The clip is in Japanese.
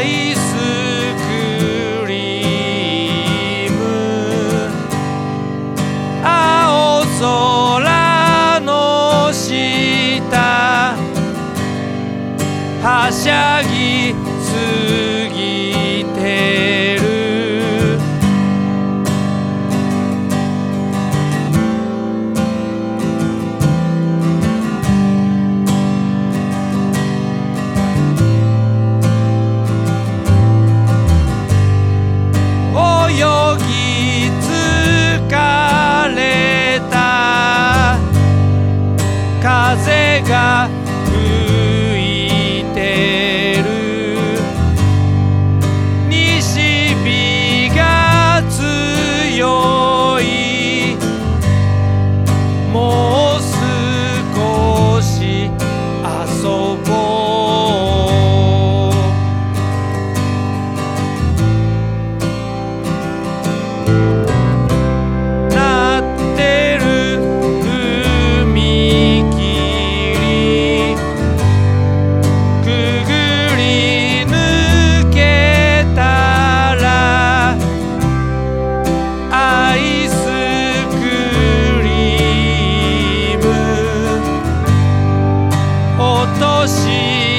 アイスクリーム。青空の下。はしゃぎすぎて。落とし